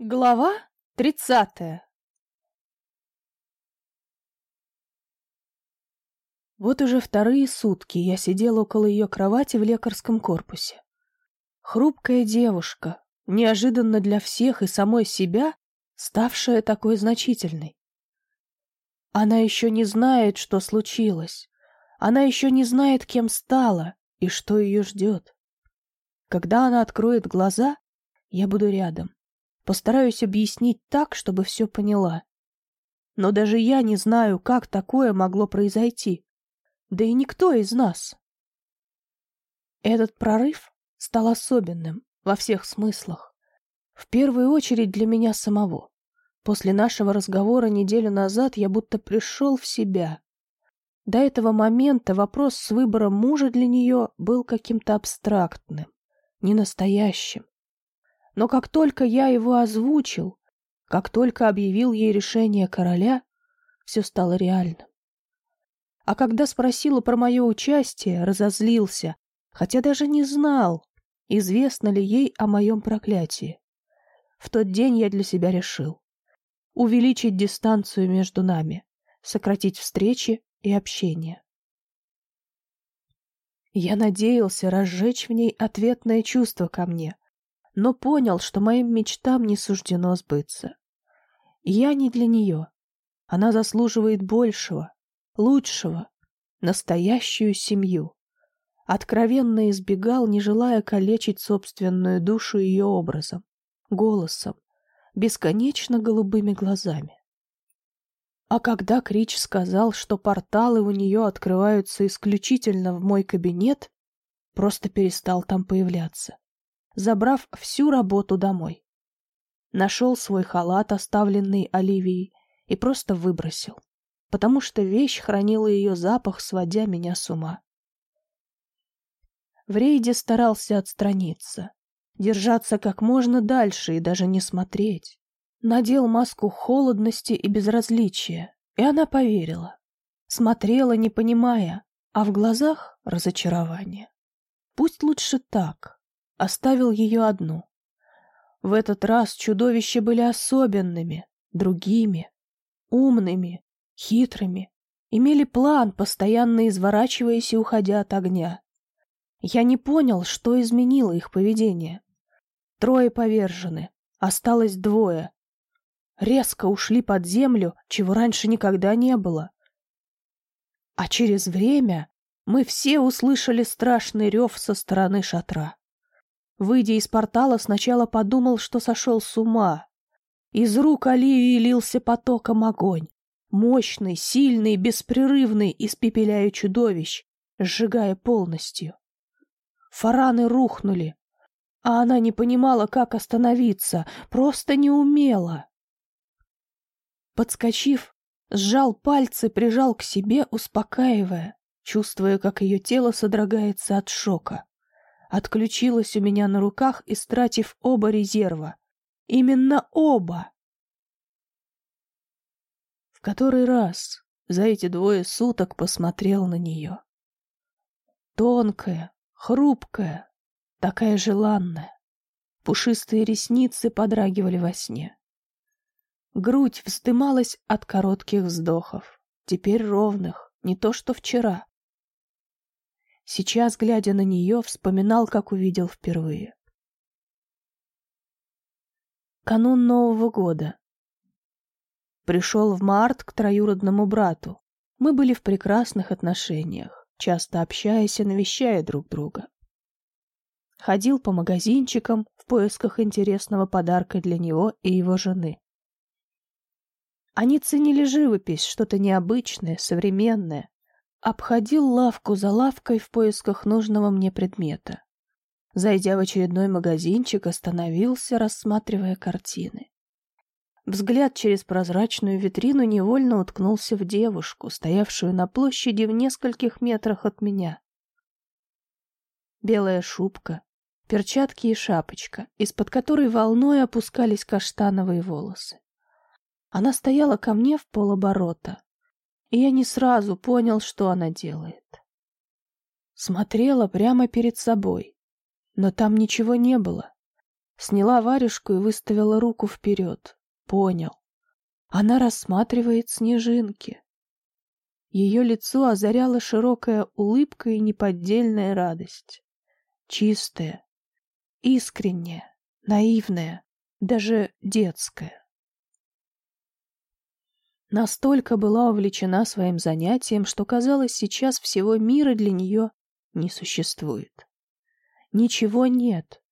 Глава тридцатая Вот уже вторые сутки я сидел около ее кровати в лекарском корпусе. Хрупкая девушка, неожиданно для всех и самой себя, ставшая такой значительной. Она еще не знает, что случилось. Она еще не знает, кем стала и что ее ждет. Когда она откроет глаза, я буду рядом Постараюсь объяснить так, чтобы все поняла. Но даже я не знаю, как такое могло произойти. Да и никто из нас. Этот прорыв стал особенным во всех смыслах. В первую очередь для меня самого. После нашего разговора неделю назад я будто пришел в себя. До этого момента вопрос с выбором мужа для нее был каким-то абстрактным, ненастоящим. Но как только я его озвучил, как только объявил ей решение короля, все стало реальным. А когда спросила про мое участие, разозлился, хотя даже не знал, известно ли ей о моем проклятии. В тот день я для себя решил увеличить дистанцию между нами, сократить встречи и общение. Я надеялся разжечь в ней ответное чувство ко мне, но понял, что моим мечтам не суждено сбыться. Я не для нее. Она заслуживает большего, лучшего, настоящую семью. Откровенно избегал, не желая калечить собственную душу ее образом, голосом, бесконечно голубыми глазами. А когда Крич сказал, что порталы у нее открываются исключительно в мой кабинет, просто перестал там появляться забрав всю работу домой. Нашел свой халат, оставленный Оливией, и просто выбросил, потому что вещь хранила ее запах, сводя меня с ума. В рейде старался отстраниться, держаться как можно дальше и даже не смотреть. Надел маску холодности и безразличия, и она поверила. Смотрела, не понимая, а в глазах разочарование. Пусть лучше так, оставил ее одну. В этот раз чудовища были особенными, другими, умными, хитрыми, имели план, постоянно изворачиваясь и уходя от огня. Я не понял, что изменило их поведение. Трое повержены, осталось двое. Резко ушли под землю, чего раньше никогда не было. А через время мы все услышали страшный рев со стороны шатра. Выйдя из портала, сначала подумал, что сошел с ума. Из рук Оливии лился потоком огонь. Мощный, сильный, беспрерывный, испепеляя чудовищ, сжигая полностью. Фараны рухнули, а она не понимала, как остановиться, просто не умела. Подскочив, сжал пальцы, прижал к себе, успокаивая, чувствуя, как ее тело содрогается от шока отключилась у меня на руках, истратив оба резерва. Именно оба! В который раз за эти двое суток посмотрел на нее. Тонкая, хрупкая, такая желанная. Пушистые ресницы подрагивали во сне. Грудь вздымалась от коротких вздохов, теперь ровных, не то что вчера. Сейчас, глядя на нее, вспоминал, как увидел впервые. Канун Нового года. Пришел в март к троюродному брату. Мы были в прекрасных отношениях, часто общаясь и навещая друг друга. Ходил по магазинчикам в поисках интересного подарка для него и его жены. Они ценили живопись, что-то необычное, современное, Обходил лавку за лавкой в поисках нужного мне предмета. Зайдя в очередной магазинчик, остановился, рассматривая картины. Взгляд через прозрачную витрину невольно уткнулся в девушку, стоявшую на площади в нескольких метрах от меня. Белая шубка, перчатки и шапочка, из-под которой волной опускались каштановые волосы. Она стояла ко мне в полоборота, и я не сразу понял, что она делает. Смотрела прямо перед собой, но там ничего не было. Сняла варежку и выставила руку вперед. Понял. Она рассматривает снежинки. Ее лицо озаряла широкая улыбка и неподдельная радость. Чистая, искренняя, наивная, даже детская. Настолько была увлечена своим занятием, что казалось, сейчас всего мира для нее не существует. Ничего нет,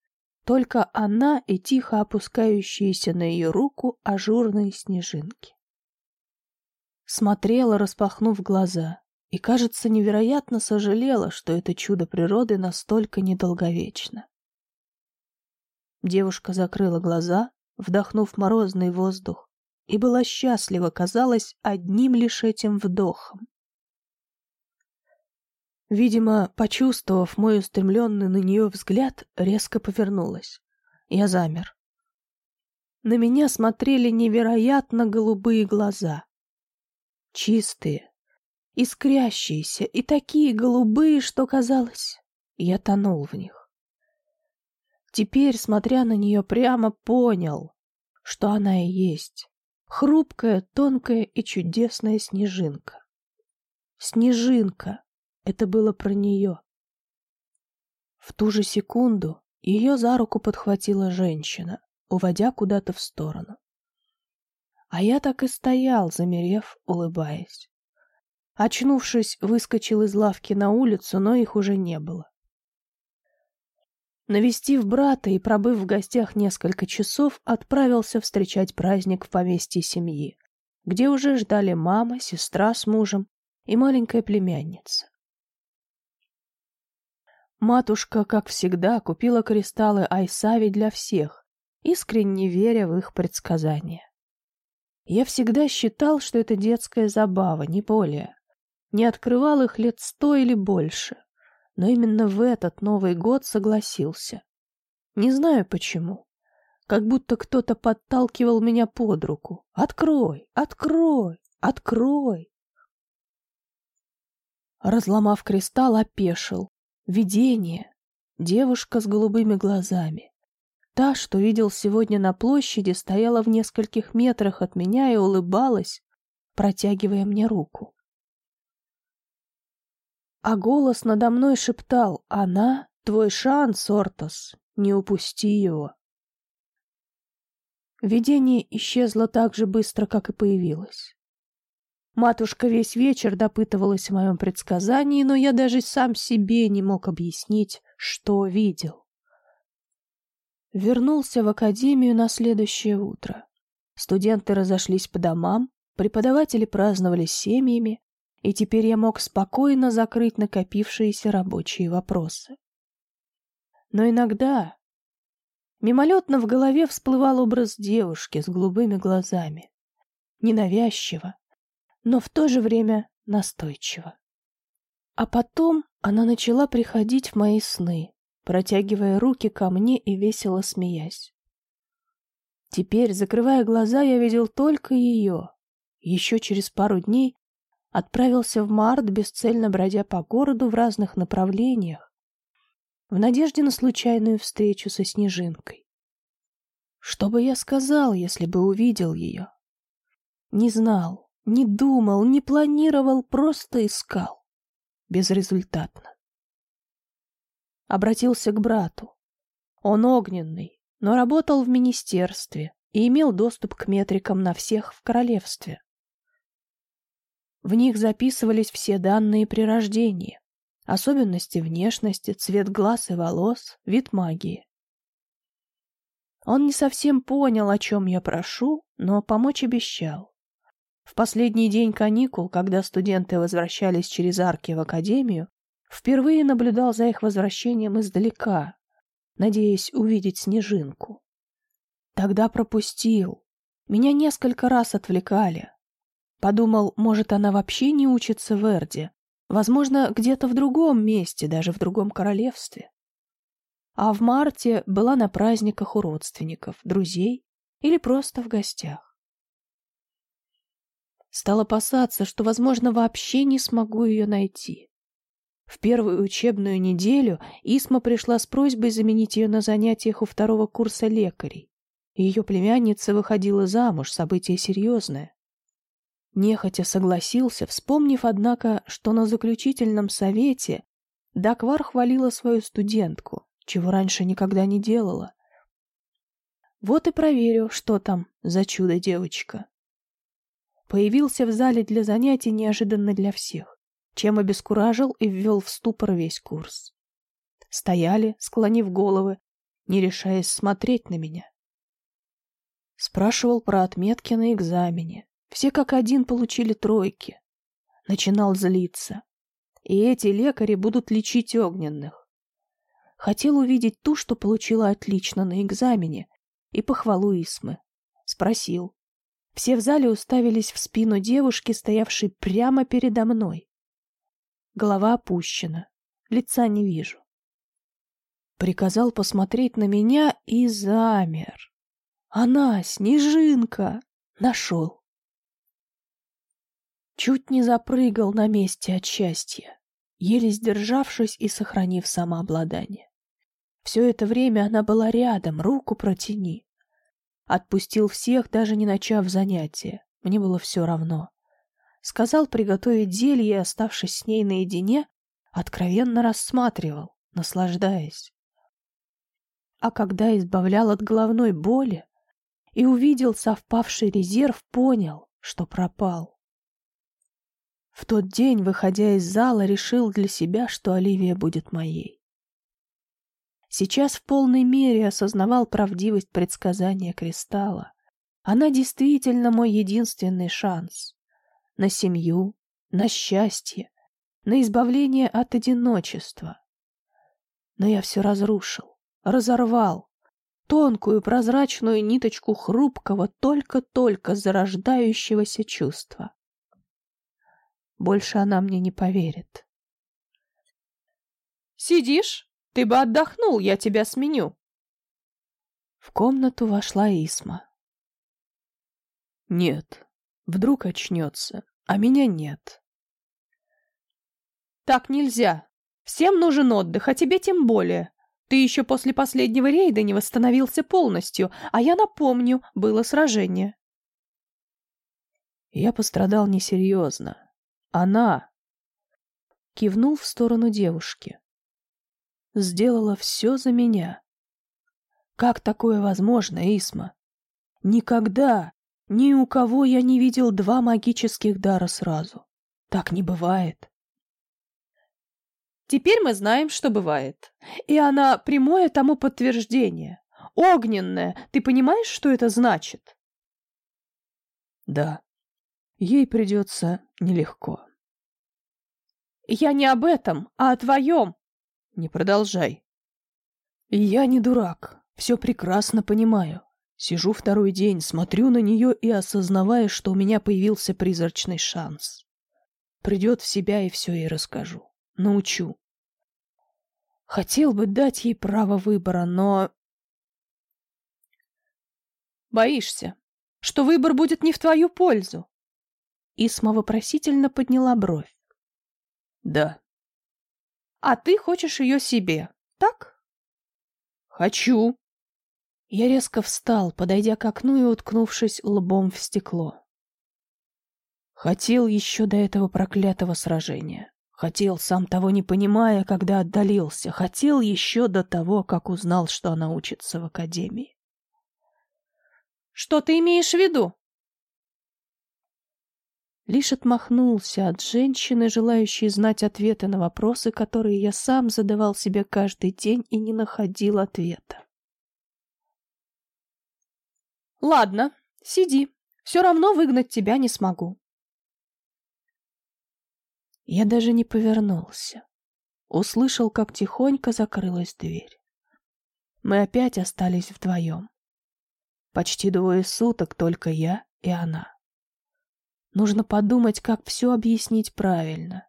только она и тихо опускающиеся на ее руку ажурные снежинки. Смотрела, распахнув глаза, и, кажется, невероятно сожалела, что это чудо природы настолько недолговечно. Девушка закрыла глаза, вдохнув морозный воздух, и была счастлива, казалось, одним лишь этим вдохом. Видимо, почувствовав мой устремленный на нее взгляд, резко повернулась. Я замер. На меня смотрели невероятно голубые глаза. Чистые, искрящиеся и такие голубые, что казалось, я тонул в них. Теперь, смотря на нее прямо, понял, что она и есть. Хрупкая, тонкая и чудесная снежинка. Снежинка, это было про нее. В ту же секунду ее за руку подхватила женщина, уводя куда-то в сторону. А я так и стоял, замерев, улыбаясь. Очнувшись, выскочил из лавки на улицу, но их уже не было. Навестив брата и пробыв в гостях несколько часов, отправился встречать праздник в поместье семьи, где уже ждали мама, сестра с мужем и маленькая племянница. Матушка, как всегда, купила кристаллы Айсави для всех, искренне веря в их предсказания. Я всегда считал, что это детская забава, не более. Не открывал их лет сто или больше, но именно в этот Новый год согласился. Не знаю почему. Как будто кто-то подталкивал меня под руку. «Открой! Открой! Открой!» Разломав кристалл, опешил. Видение. Девушка с голубыми глазами. Та, что видел сегодня на площади, стояла в нескольких метрах от меня и улыбалась, протягивая мне руку. А голос надо мной шептал «Она — твой шанс, Ортос, не упусти его». Видение исчезло так же быстро, как и появилось. Матушка весь вечер допытывалась о моем предсказании, но я даже сам себе не мог объяснить, что видел. Вернулся в академию на следующее утро. Студенты разошлись по домам, преподаватели праздновали семьями, и теперь я мог спокойно закрыть накопившиеся рабочие вопросы. Но иногда мимолетно в голове всплывал образ девушки с голубыми глазами. Ненавязчиво, но в то же время настойчиво. А потом она начала приходить в мои сны, протягивая руки ко мне и весело смеясь. Теперь, закрывая глаза, я видел только ее. Еще через пару дней отправился в март, бесцельно бродя по городу в разных направлениях, в надежде на случайную встречу со Снежинкой. Что бы я сказал, если бы увидел ее? Не знал, не думал, не планировал, просто искал. Безрезультатно. Обратился к брату. Он огненный, но работал в министерстве и имел доступ к метрикам на всех в королевстве. В них записывались все данные при рождении, особенности внешности, цвет глаз и волос, вид магии. Он не совсем понял, о чем я прошу, но помочь обещал. В последний день каникул, когда студенты возвращались через арки в академию, впервые наблюдал за их возвращением издалека, надеясь увидеть снежинку. Тогда пропустил. Меня несколько раз отвлекали. Подумал, может, она вообще не учится в Эрде. Возможно, где-то в другом месте, даже в другом королевстве. А в марте была на праздниках у родственников, друзей или просто в гостях. Стал опасаться, что, возможно, вообще не смогу ее найти. В первую учебную неделю Исма пришла с просьбой заменить ее на занятиях у второго курса лекарей. Ее племянница выходила замуж, событие серьезное. Нехотя согласился, вспомнив, однако, что на заключительном совете Даквар хвалила свою студентку, чего раньше никогда не делала. Вот и проверю, что там за чудо-девочка. Появился в зале для занятий неожиданно для всех чем обескуражил и ввел в ступор весь курс. Стояли, склонив головы, не решаясь смотреть на меня. Спрашивал про отметки на экзамене. Все как один получили тройки. Начинал злиться. И эти лекари будут лечить огненных. Хотел увидеть ту, что получила отлично на экзамене, и похвалу Исмы. Спросил. Все в зале уставились в спину девушки, стоявшей прямо передо мной. Голова опущена. Лица не вижу. Приказал посмотреть на меня и замер. Она, снежинка, нашел. Чуть не запрыгал на месте от счастья, еле сдержавшись и сохранив самообладание. Все это время она была рядом, руку протяни. Отпустил всех, даже не начав занятия. Мне было все равно сказал приготовить зелье оставшись с ней наедине, откровенно рассматривал, наслаждаясь. А когда избавлял от головной боли и увидел совпавший резерв, понял, что пропал. В тот день, выходя из зала, решил для себя, что Оливия будет моей. Сейчас в полной мере осознавал правдивость предсказания Кристалла. Она действительно мой единственный шанс на семью, на счастье, на избавление от одиночества. Но я все разрушил, разорвал, тонкую прозрачную ниточку хрупкого, только-только зарождающегося чувства. Больше она мне не поверит. «Сидишь? Ты бы отдохнул, я тебя сменю». В комнату вошла Исма. «Нет, Вдруг очнется, а меня нет. Так нельзя. Всем нужен отдых, а тебе тем более. Ты еще после последнего рейда не восстановился полностью, а я напомню, было сражение. Я пострадал несерьезно. Она кивнул в сторону девушки. Сделала все за меня. Как такое возможно, Исма? Никогда, ни у кого я не видел два магических дара сразу. Так не бывает. Теперь мы знаем, что бывает. И она прямое тому подтверждение. Огненная. Ты понимаешь, что это значит? Да. Ей придется нелегко. Я не об этом, а о твоем. Не продолжай. Я не дурак. Все прекрасно понимаю. Сижу второй день, смотрю на нее и осознавая, что у меня появился призрачный шанс. Придет в себя и все ей расскажу. Научу. Хотел бы дать ей право выбора, но... Боишься, что выбор будет не в твою пользу? Исма вопросительно подняла бровь. Да. А ты хочешь ее себе, так? Хочу. Я резко встал, подойдя к окну и уткнувшись лбом в стекло. Хотел еще до этого проклятого сражения. Хотел, сам того не понимая, когда отдалился. Хотел еще до того, как узнал, что она учится в академии. «Что ты имеешь в виду?» Лишь отмахнулся от женщины, желающей знать ответы на вопросы, которые я сам задавал себе каждый день и не находил ответа. Ладно, сиди. Все равно выгнать тебя не смогу. Я даже не повернулся. Услышал, как тихонько закрылась дверь. Мы опять остались вдвоем. Почти двое суток только я и она. Нужно подумать, как все объяснить правильно.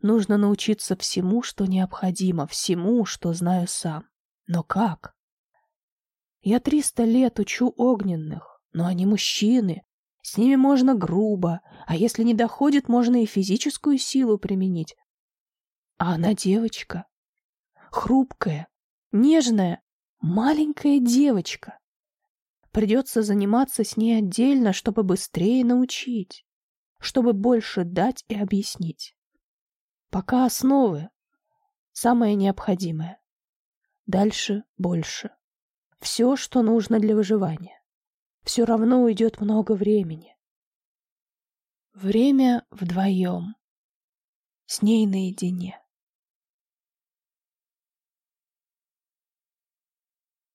Нужно научиться всему, что необходимо, всему, что знаю сам. Но как? Я триста лет учу огненных, но они мужчины. С ними можно грубо, а если не доходит, можно и физическую силу применить. А она девочка. Хрупкая, нежная, маленькая девочка. Придется заниматься с ней отдельно, чтобы быстрее научить, чтобы больше дать и объяснить. Пока основы, самое необходимое. Дальше больше. Все, что нужно для выживания. Все равно уйдет много времени. Время вдвоем. С ней наедине.